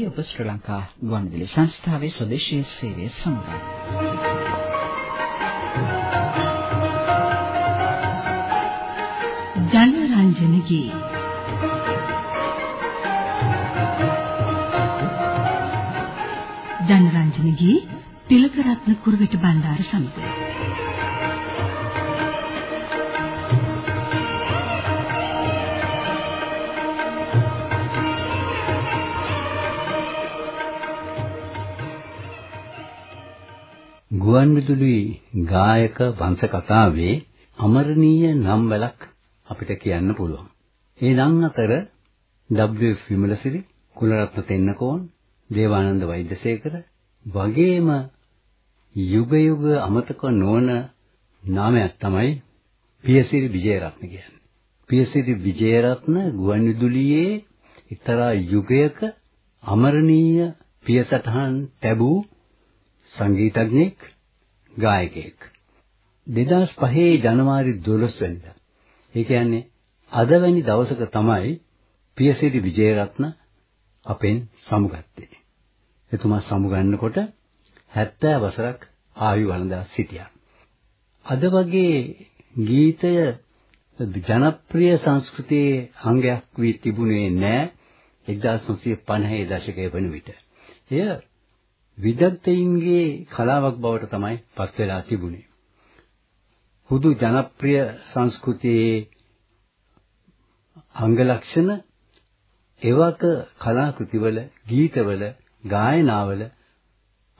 ඔබ ශ්‍රී ලංකා ගුවන්විදුලි සංස්ථාවේ ස්වදේශීය සේවය සමග. ජනරන්ජනගේ ජනරන්ජනගේ තිලකරත්න කුරුවිට බණ්ඩාර සමග ගුවන්විදුලි ගායක වංශ කතාවේ අමරණීය නම් වලක් අපිට කියන්න පුළුවන්. ඒ නම් අතර W.F. විමලසිරි, කුලරත්න තෙන්නකෝන්, දේවානන්ද වෛද්‍යසේකර වගේම යුග යුග අමතක නොවන නාමයක් තමයි පියසිරි විජේරත්න කියන්නේ. පියසිරි විජේරත්න ගුවන්විදුලියේ එක්තරා යුගයක අමරණීය පියසටහන් ලැබූ සංගීතඥයෙක් ගායකයෙක්. 2005 ජනවාරි 12 වෙනිදා. ඒ කියන්නේ අද වැනි දවසක තමයි පියසිරි විජේරත්න අපෙන් සමුගත්තේ. එතුමා සමුගන්නකොට 70 වසරක් ආයු වළඳා සිටියා. අද වගේ ගීතය ජනප්‍රිය සංස්කෘතියේ අංගයක් වී තිබුණේ නැහැ 1950 දශකයේ වන විට. එය විදග්ධයින්ගේ කලාවක් බවට තමයි පත් වෙලා තිබුණේ. හුදු ජනප්‍රිය සංස්කෘතියේ අංග ලක්ෂණ එවක කලාකෘතිවල, ගීතවල, ගායනාවල,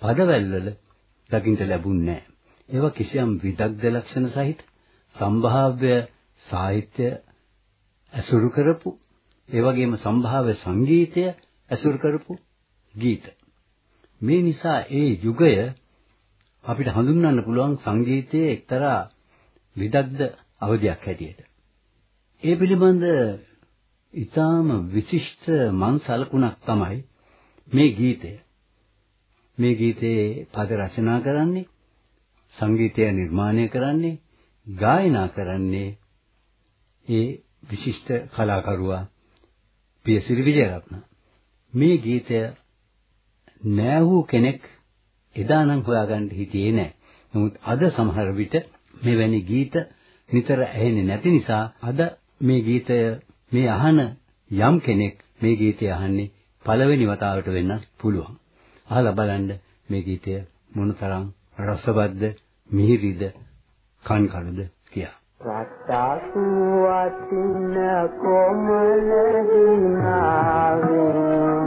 පදවැල්වල දකින්න ලැබුණේ නැහැ. ඒවා කිසියම් විදග්ධ ලක්ෂණ සහිත සම්භාව්‍ය සාහිත්‍ය ඇසුරු කරපු ඒ වගේම සම්භාව්‍ය සංගීතය ඇසුරු කරපු ගීත. මේ නිසා ඒ යුගය අපිට හඳුන්වන්න පුළුවන් සංගීතයේ එක්තරා විදග්ධ අවධියක් හැටියට. ඒ පිළිබඳ ඊටාම විශිෂ්ට මන් සලකුණක් තමයි මේ ගීතය. මේ ගීතයේ පද රචනා කරන්නේ සංගීතය නිර්මාණය කරන්නේ ගායනා කරන්නේ ඒ විශිෂ්ට කලාකරුවා පියසිරි විජයරත්න. මේ ගීතය නෑ වූ කෙනෙක් එදා නම් හොයාගන්න හිටියේ නෑ. නමුත් අද සමහර විට මෙවැනි ගීත නිතර ඇහෙන්නේ නැති නිසා අද මේ ගීතය මේ අහන යම් කෙනෙක් මේ ගීතය අහන්නේ පළවෙනි වතාවට වෙන්නත් පුළුවන්. අහලා බලන්න මේ ගීතය මොනතරම් රසවත්ද මිහිරිද කන්කලද කියා. රට්ටු වටින කොමල දිනාවේ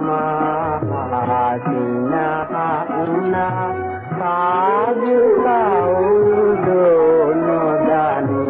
මා දිනා උනා සාදු කවුදෝ නොදනි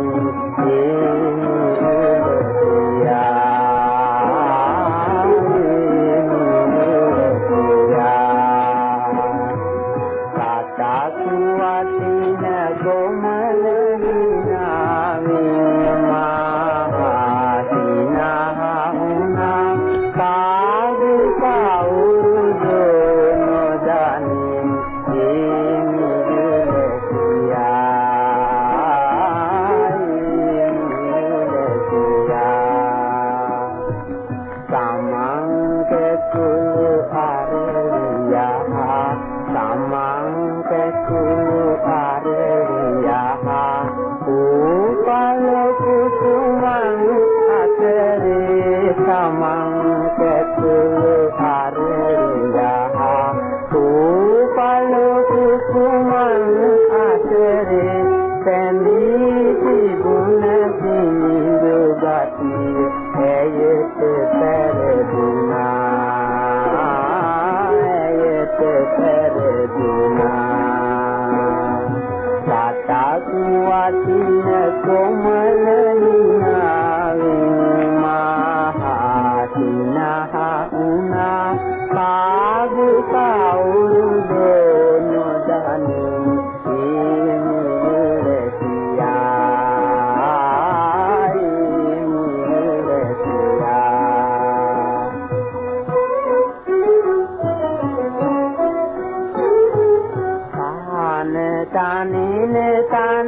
වඳින තුනා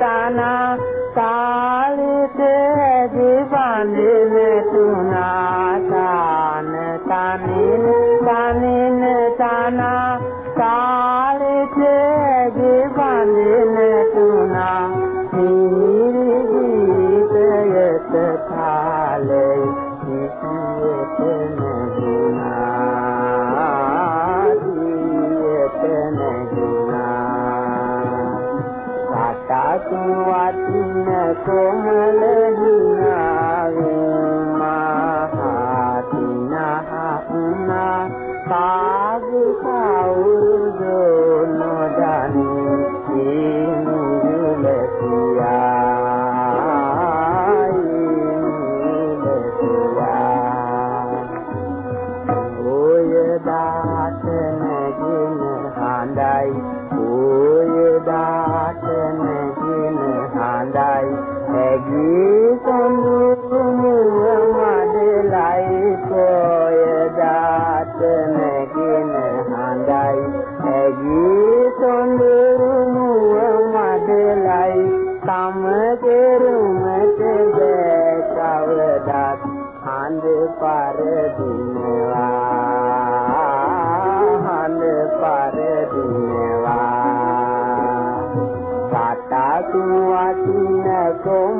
තාන තනින්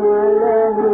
කොමල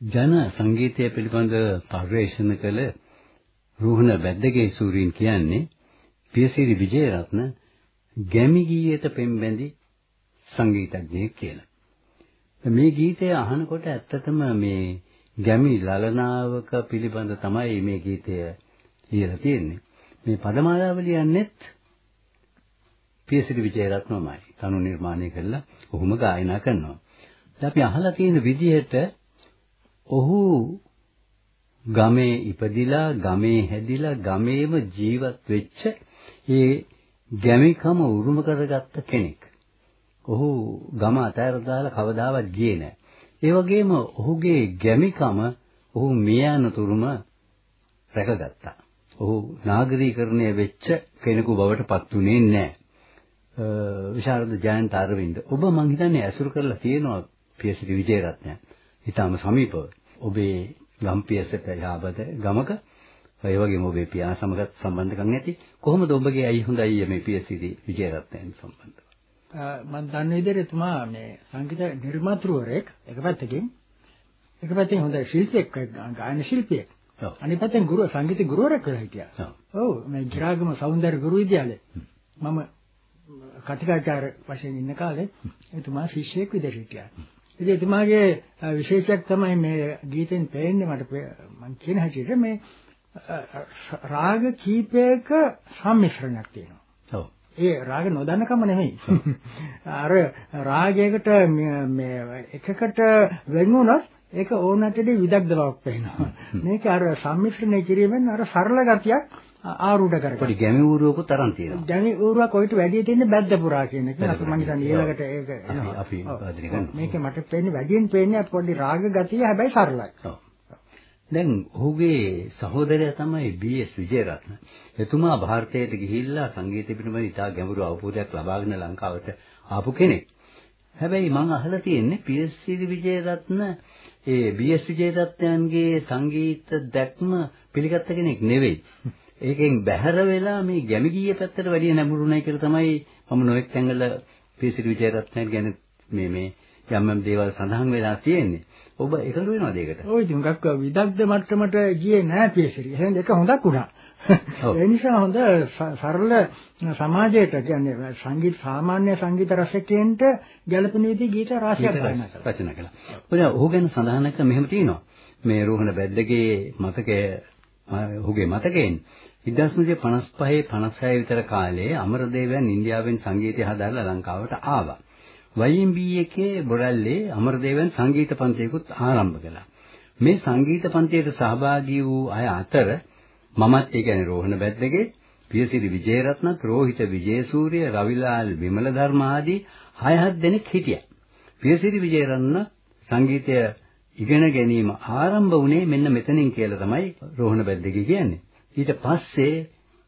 ජන සංගීතය පිළිබඳ පර්යේෂණ කළ රුහුණ බැද්දගේ සූරීන් කියන්නේ පියසිරි විජේරත්න ගැමි ගීයට පෙම්බැඳි සංගීතඥයෙක් කියලා. මේ ගීතය අහනකොට ඇත්තටම මේ ගැමි ලලනාවක පිළිබඳ තමයි මේ ගීතය ලියලා තියෙන්නේ. මේ පදමාලාව ලියන්නේත් පියසිරි විජේරත්නමයි. තනු නිර්මාණය කළා ඔහුම ගායනා කරනවා. අපි අහලා තියෙන විදිහට ඔහු ගමේ ඉපදිලා ගමේ හැදිලා ගමේම ජීවත් වෙච්ච ඒ ගැමිකම උරුම කරගත්ත කෙනෙක්. ඔහු ගම අතහැර දාලා කවදාවත් ගියේ නැහැ. ඒ වගේම ඔහුගේ ගැමිකම ඔහු මිය යනතුරුම රැකගත්තා. ඔහු නාගරීකරණය වෙච්ච කෙනෙකු බවට පත් වුණේ නැහැ. විශාරද ජයන්ත අරවින්ද ඔබ මං හිතන්නේ ඇසුරු කරලා තියෙනවා පියසිරි විජේරත්නයන්. ඊටාම සමීපව. ඔබේ ගම්පියසට යාබද ගමක ඒ වගේම ඔබේ පියා සමගත් සම්බන්ධකම් ඇති. කොහොමද ඔබගේ අයි හොඳයි මේ පියසිරි විජේරත්නයන් සම්බන්ධව? මම දන්න විදිහට එතුමා මේ සංගීත නිර්මාතෘවරයෙක් එක පැත්තකින්. එක පැත්තකින් හොඳ ශිල්පියෙක් ගායන ශිල්පියෙක්. අනිත් පැත්තෙන් ගුරු සංගීත ගුරුවරයෙක් වෙලා හිටියා. ඔව්. මේ ගිරාගම සෞන්දර්ය ගුරු විද්‍යාලේ. මම කතිකාචාර්ය වශයෙන් ඉන්න කාලේ එතුමා ශිෂ්‍යයෙක් විදිහට හිටියා. ඉතින් එතුමාගේ විශේෂයක් තමයි මේ ගීතෙන් පේන්නේ මට මම කියන හැටියට මේ රාග කීපයක සම්මිශ්‍රණයක් තියෙනවා. ඔව්. ඒ රාග නොදන්නකම නෙමෙයි. අර රාගයකට මේ එකකට වෙන් වුණොත් ඒක ඕනටදී විදග්ධ බවක් පේනවා. මේක අර සම්මිශ්‍රණය කිරීමෙන් අර සරල ගතියක් ආරූඪ කරගන්න. පොඩි ගැමි ඌරුවකුත් තරම් තියෙනවා. ගැමි ඌරුවක් ඔයිට වැඩි තියෙන්නේ බැද්දපුරා කියන එක. අපි මං හිතන්නේ ඊළඟට ඒක අපි අපි වාදනය කරනවා. මේක මට පේන්නේ වැඩියෙන් පේන්නේ පොඩි රාග ගතිය හැබැයි සරලයි. ඔව්. දැන් ඔහුගේ සහෝදරයා තමයි බීඑස් විජේරත්න. එතුමා ಭಾರತයට ගිහිල්ලා සංගීත පිටුමන ඉතා ගැඹුරු අවබෝධයක් ලබාගෙන ලංකාවට ආපු කෙනෙක්. හැබැයි මම අහලා තියෙන්නේ පීඑස් විජේරත්න ඒ බීඑස් විජේරත්නයන්ගේ සංගීත දැක්ම පිළිගත්ත කෙනෙක් නෙවෙයි. ඒකෙන් බැහැර වෙලා මේ ගැමි ගීයේ පැත්තට වැඩිය නැඹුරුුණයි කියලා තමයි මම නොඑක් තැන්වල පීඑස් විජේරත්නයන් ගැන මේ මේ යම් යම් දේවල් සඳහන් වෙලා තියෙන්නේ. ඔබ එකඟ වෙනවද ඒකට? ඔය ඉතින් ගක්ක විදග්ධ මට්ටමට ගියේ නෑ පීඑස්.සී. එහෙනම් ඒක හොඳක් වුණා. ඒ නිසා හොඳ සරල සමාජයට කියන්නේ සංගීත සාමාන්‍ය සංගීත රසිකයන්ට ගැළපෙන විදිහේ ගීත රාශියක් රචනා කළා. ඔය ඔහු ගැන සඳහන් කරන මෙහෙම තියෙනවා. මේ රෝහණ බැද්දගේ මතකය ඔහුගේ මතකයෙන් 1955 56 විතර කාලේ අමරදේවයන් ඉන්දියාවෙන් සංගීතය හදාරලා ලංකාවට ආවා. YMB එකේ බොරැල්ලේ අමරදේවයන් සංගීත පන්තියකුත් ආරම්භ කළා. මේ සංගීත පන්තියට සහභාගී වූ අය අතර මමත් ඒ කියන්නේ රෝහණ බැද්දගේ පියසිරි විජේරත්නත් රෝහිත විජේසූරිය රවිලාල් විමලධර්ම ආදී හය හත් දෙනෙක් හිටියා. පියසිරි විජේරත්න සංගීතය ඉගෙන ගැනීම ආරම්භ වුණේ මෙන්න මෙතනින් කියලා තමයි රෝහණ බැද්දගේ කියන්නේ. ඊට පස්සේ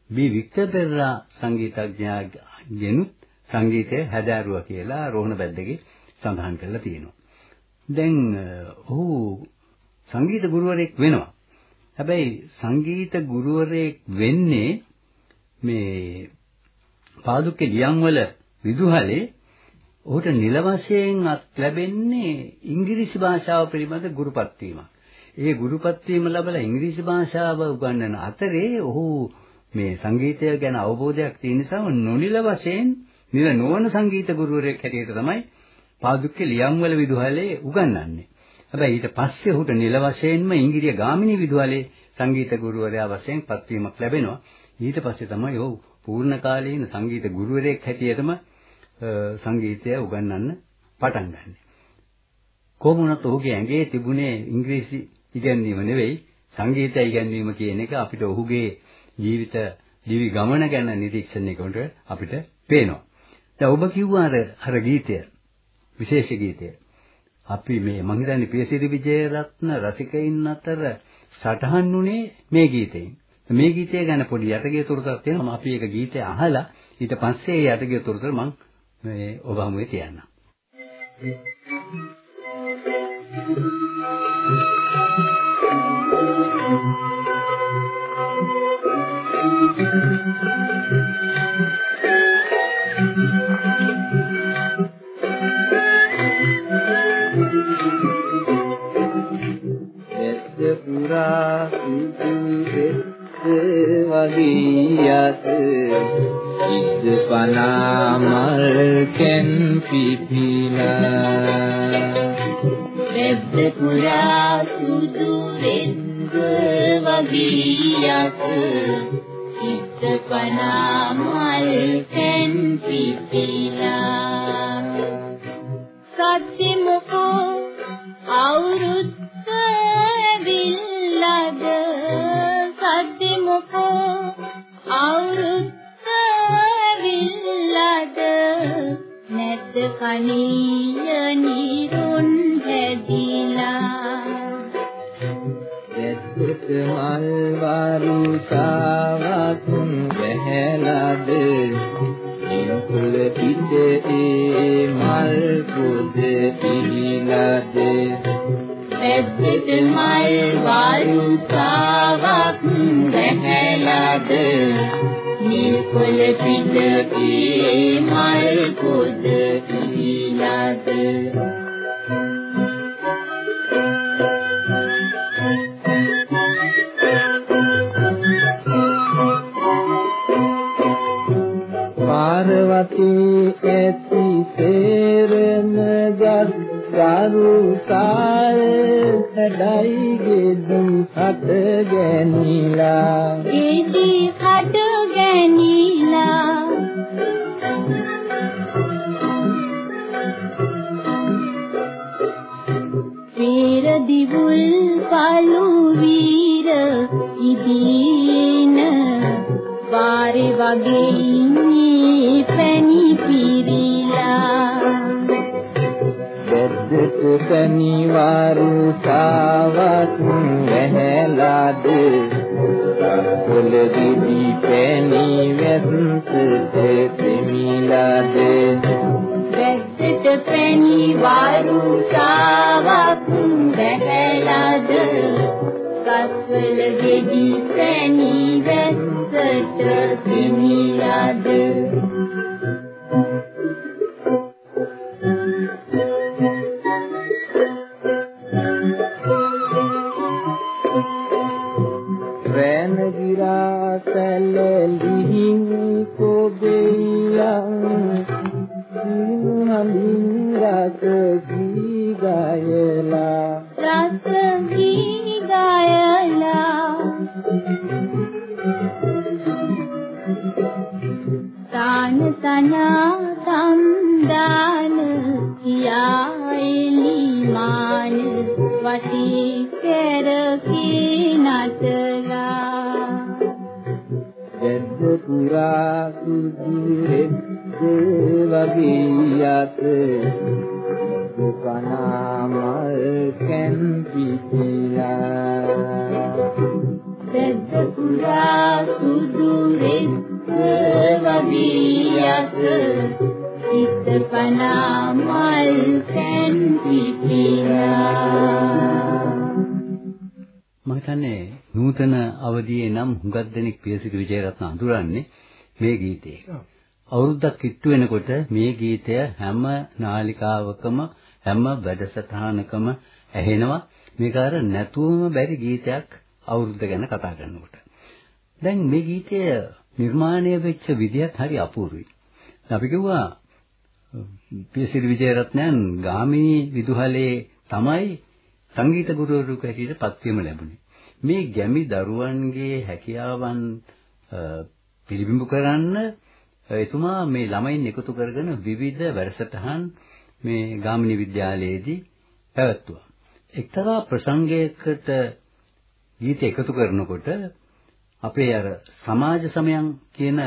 බී වික්ටර් පෙරේරා සංගීතඥයාගෙනුත් සංගීතය හැදෑරුවා කියලා රෝහණ බැද්දගේ සඳහන් කරලා තියෙනවා. දැන් ඔහු සංගීත ගුරුවරයෙක් වෙනවා. හැබැයි සංගීත ගුරුවරයෙක් වෙන්නේ මේ පාදුක්කේ ලියන්වල විදුහලේ ඔහුට නිල වශයෙන් අත් ලැබෙන්නේ ඉංග්‍රීසි භාෂාව පිළිබඳ ගුරුපත් වීමක්. ඒ ගුරුපත් වීම ලැබලා ඉංග්‍රීසි භාෂාව උගන්වන අතරේ ඔහු මේ සංගීතය ගැන අවබෝධයක් තියෙන නිසා නොනිල වශයෙන් නිල නොවන සංගීත ගුරුවරයෙක් හැටියට තමයි පාදුක්කේ ලියන්වල විදුහලේ උගන්වන්නේ. හැබැයි ඊට පස්සේ ඔහුට නිල වශයෙන්ම ඉංග්‍රීසි ගාමිණී විදුහලේ සංගීත ගුරුවරයා වශයෙන් පත්වීමක් ලැබෙනවා. ඊට පස්සේ තමයි ඔහු පූර්ණ කාලීන සංගීත ගුරුවරයෙක් හැටියටම සංගීතය උගන්වන්න පටන් ගන්නෙ. කොහොම වුණත් ඔහුගේ ඇඟේ තිබුණේ ඉංග්‍රීසි ඉගැන්වීම නෙවෙයි සංගීතය ඉගැන්වීම කියන එක අපිට ඔහුගේ ජීවිත දිවි ගමන ගැන නිරීක්ෂණය කරනකොට අපිට පේනවා. දැන් ඔබ කිව්වා අර අර ගීතය විශේෂ ගීතය. අපි මේ මං හිතන්නේ පියසිරි විජේරත්න රසිකයින් අතර සටහන් වුණේ මේ ගීතයෙන්. මේ ගීතය ගැන පොඩි යටගේ තොරතුරක් තියෙනවා. අපි ඒක ගීතය අහලා ඊට පස්සේ ඒ යටගේ තොරතුර මං මේ ඔබ හමුවේ තියන්නම්. පුරා සුදු වගේ යත ඉද පනා මල් කැන් පිපිලා. රෙද්ද පුරා සුදු රෙද්ද වගේ යත ඉද පනා දෙත් මල් වරුසාවක් වැහැලාද? ඉන්කුල පිටේ මල් පොද පිහිලාද දෙත් මල් වරුසාවක් වැහැලාද? නිල්කොල පිටේ මල් පොද පිහිලාද හැඩයි ගෙදුම් හට හිතන්නේ නූතන අවදියේ නම් හුඟක් දෙනෙක් පියසිරි විජයරත්න අඳුරන්නේ මේ ගීතේ. අවුරුද්දක් කිට්ටු වෙනකොට මේ ගීතය හැම නාලිකාවකම හැම වැඩසටහනකම ඇහෙනවා. මේක අර නැතුවම බැරි ගීතයක් අවුරුද්ද ගැන කතා කරනකොට. දැන් මේ ගීතය නිර්මාණය වෙච්ච විදියත් හරි අපූර්වයි. අපි කිව්වා පියසිරි විජයරත්නයන් ගාමිණී විදුහලේ තමයි සංගීත ගුරුවරයෙකු හැටියට පත්වීම ලැබුණේ. මේ ගැමි දරුවන්ගේ හැකියාවන් පිළිබිඹු කරන්න එතුමා මේ ළමයින් එකතු කරගෙන විවිධ වැඩසටහන් මේ ගාමිණී විද්‍යාලයේදී පැවැත්තුවා. එක්තරා ප්‍රසංගයකට ගීත එකතු කරනකොට අපේ අර සමාජ සමයන් කියන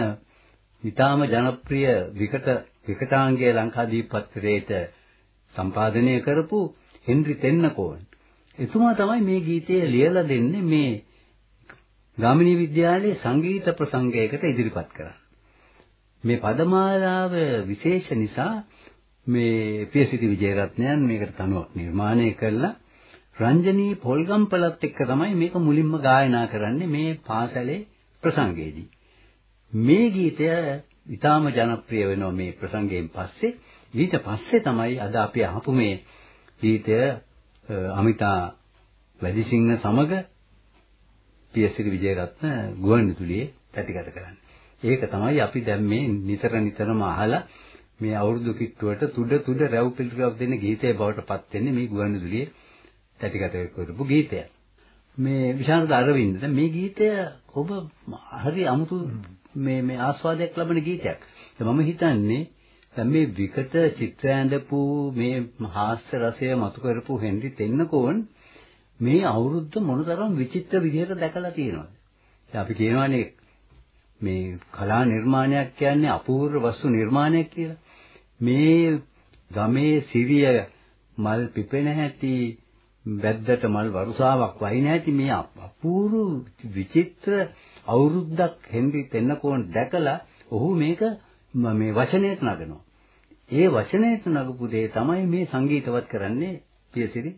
ඊටාම ජනප්‍රිය විකට විකටාංගය ලංකාදීප පත්‍රයේට සම්පාදනය කරපු හෙන්රි තෙන්නකෝන් එතුමා තමයි මේ ගීතය ලියලා දෙන්නේ මේ ගාමිණී විද්‍යාලයේ සංගීත ප්‍රසංගයකට ඉදිරිපත් කරන්නේ. මේ පදමාලාව විශේෂ නිසා මේ පියසිරි විජේරත්නයන් මේකට තනුවක් නිර්මාණය කළා. රංජනී පොල්ගම්පලත් එක්ක තමයි මේක මුලින්ම ගායනා කරන්නේ මේ පාසලේ ප්‍රසංගයේදී. මේ ගීතය ඊටාම ජනප්‍රිය වෙනවා මේ ප්‍රසංගයෙන් පස්සේ. ඊට පස්සේ තමයි අද අපි අහපු මේ ගීතය අමිතා වැඩිසිංහ සමග පියසිරි විජේරත්න ගුවන්විදුලියේ පැතිකඩ කරන්නේ. ඒක තමයි අපි දැන් මේ නිතර නිතරම අහලා මේ අවුරුදු කිට්ටුවට තුඩ තුඩ රැව් පිළිතුරක් දෙන ගීතය බවට පත් වෙන්නේ මේ ගුවන්විදුලියේ පැතිකඩ කරපු ගීතය. මේ විශාරද අරවින්ද මේ ගීතය ඔබ හරි අමුතු මේ මේ ආස්වාදයක් ලබන ගීතයක්. මම හිතන්නේ දැන් මේ විකට චිත්‍ර ඇඳපු මේ හාස්‍ය රසය මතු කරපු හෙන්රි තෙන්නකෝන් මේ අවුරුද්ද මොනතරම් විචිත්‍ර විදිහට දැකලා තියෙනවද? දැන් අපි කියනවානේ මේ කලා නිර්මාණයක් කියන්නේ අපූර්ව වස්තු නිර්මාණයක් කියලා. මේ ගමේ සිරිය මල් පිපෙන හැටි වැද්දට මල් වරුසාවක් වයින් ඇති මේ අපූර්ව විචිත්‍ර අවුරුද්දක් හෙන්රි තෙන්නකෝන් දැකලා ඔහු මේක මේ වචනයට නගනවා. ඒ වචනයට නගපු දේ තමයි මේ සංගීතවත් කරන්නේ පියසිරි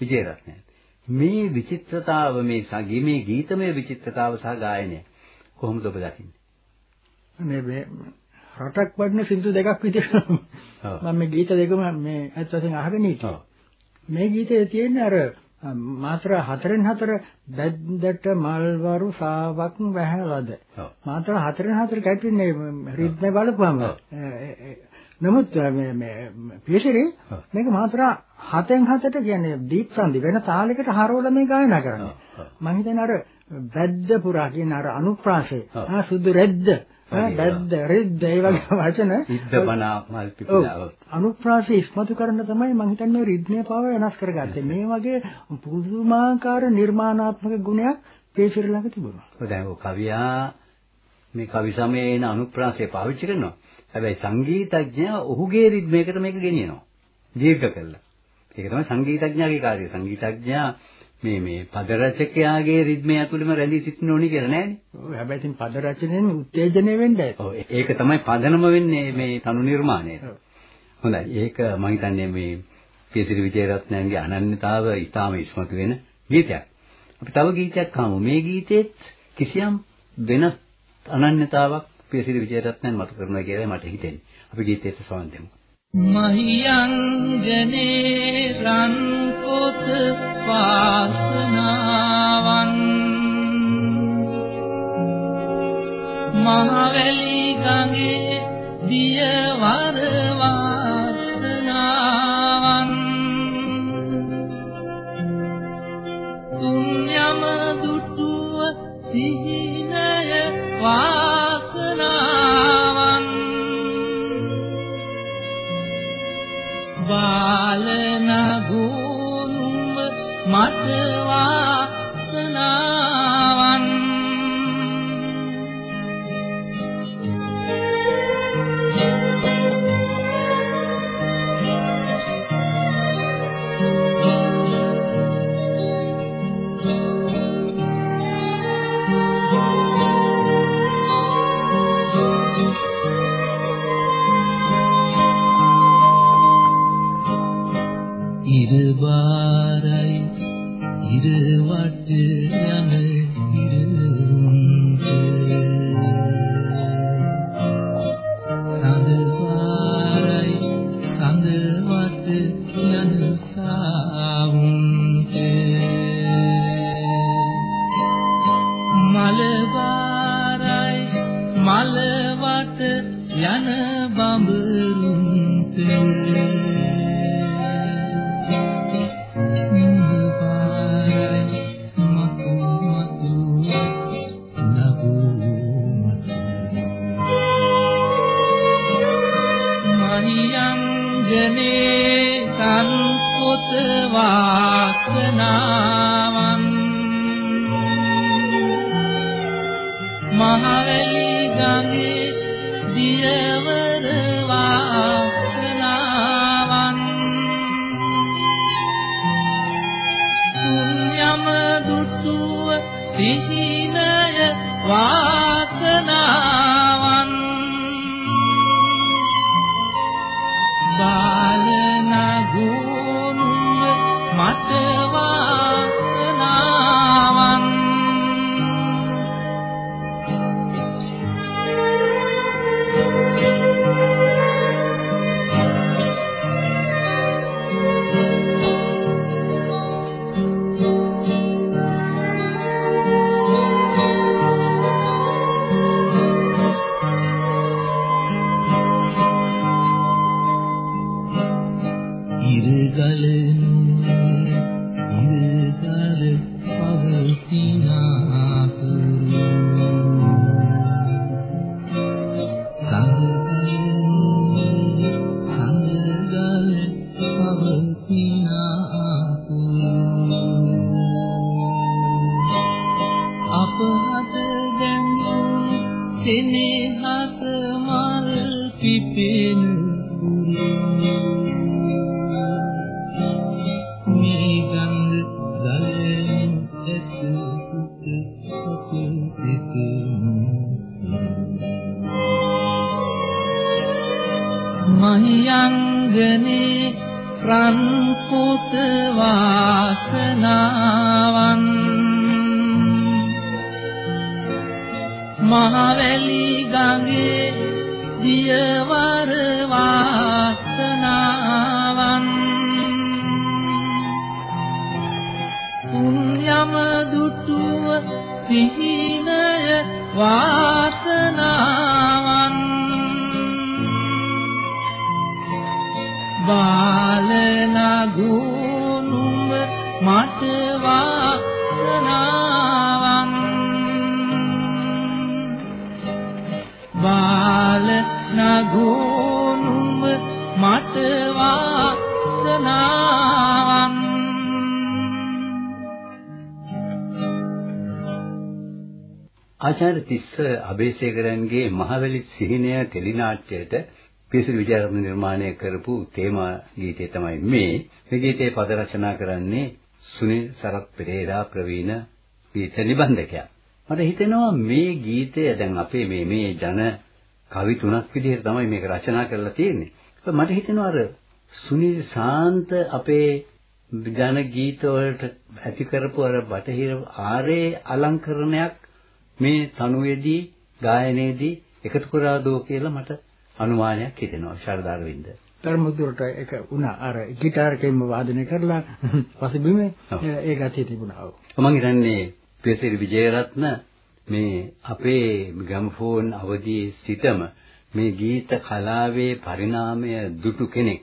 විජේරත්නයන්. මේ විචිත්‍රතාව මේ සංගීමේ ගීතමය විචිත්‍රතාව සහ ගායනය කොහොමද ඔබ දකින්නේ? මේ මේ රටක් වඩන සින්දු දෙකක් විදිහට මම මේ ගීත දෙකම මේ ඇත්ත වශයෙන් අහගෙන හිටියා. මේ ගීතයේ තියෙන අර මාත්‍ර හතරෙන් හතර බැද්දට මල්වරු සාවක් වැහැලද? මාත්‍ර හතරෙන් හතර කැපින්නේ රිද්මේ බලපුවම නමුත් මේ මේ පියසිරේ මේක මාත්‍ර හතෙන් හතට කියන්නේ දීප් සංදි වෙන තාලයකට හරවලා මේ ගායනා කරන්නේ මම හිතන්නේ අර බැද්ද පුරා කියන අර අනුප්‍රාසය. ආ සුදු රෙද්ද. බැද්ද රෙද්ද ඒ වගේ වචන. ඉද්දපනා මල් පිපිලාව අනුප්‍රාසය ඉස්මතු කරන්න තමයි මම හිතන්නේ රිද්මේ පාව වෙනස් කරගත්තේ. මේ වගේ පුදුමාකාර නිර්මාණාත්මක ගුණයක් පියසිරි ළඟ තිබුණා. දැන් ඔය කවියා මේ කවි සමයේ එන අනුප්‍රාසය පාවිච්චි කරනවා හැබැයි සංගීතඥයා ඔහුගේ රිද්මයකට මේක ගෙනියනවා දීර්ඝ කළා ඒක තමයි සංගීතඥයාගේ කාර්යය සංගීතඥයා මේ මේ පද රචකයාගේ රිද්මය ඇතුළෙම රැඳී සිටින්න ඕනි කියලා නෑනේ. ඔව් හැබැයි ඉතින් පද රචනයෙන් උත්තේජනය වෙන්නේ. ඔව් ඒක තමයි පදනම වෙන්නේ මේ තනු නිර්මාණයට. හොඳයි. ඒක මම හිතන්නේ මේ කේසිරි විජේරත්නයන්ගේ අනන්‍යතාව ඊටාම ඉස්මතු වෙන ගීතයක්. අපි තව ගීතයක් අහමු. මේ ගීතෙත් කිසියම් වෙනස් අනන්‍යතාවක් කේසිරි විජේරත්නයන් මතු කරනවා කියලා මට හිතෙන්නේ. අපි ගීතයට සවන් දෙමු. මහියංජනේ රන් පොත වාසනාවන් මහවැලි ගඟේ දියවර මට වාසනාවන් මලවට යන බඹරුන්ට සිහිනය වාසනාවන් ආචාර්ය තිස්ස අබේසේකරන්ගේ මහවැලි සිහිනය ටෙලිනාට්‍යයට පිසිරි විජයරත්න නිර්මාණය කරපු තේමා ගීතය තමයි මේ. මේ ගීතේ පද රචනා කරන්නේ සුනිල් සරත් පෙරේරා ප්‍රවීණ ගීත නිබන්ධකයා. මට හිතෙනවා මේ ගීතය දැන් අපේ මේ මේ ජන කවි තුනක් විදිහට තමයි මේක රචනා කරලා තියෙන්නේ. මට හිතෙනවා අර සුනිල් ශාන්ත අපේ ජන ගීත වලට ඇති කරපු අර බටහිර ආරේ අලංකරණයක් මේ තනුවේදී ගායනයේදී එකතු කරාදෝ කියලා මට අනුමානයක් හිතෙනවා ශාරදාරවින්ද. ධර්මදුරට එක වුණා අර গিitar එකෙන්ම වාදනය කරලා පසුබිමේ ඒ ගතිය තිබුණා. ඔව්. මම හිතන්නේ පියසිරි විජේරත්න මේ අපේ ග්‍රැමෆෝන් අවධියේ සිටම මේ ගීත කලාවේ පරිණාමය දුටු කෙනෙක්.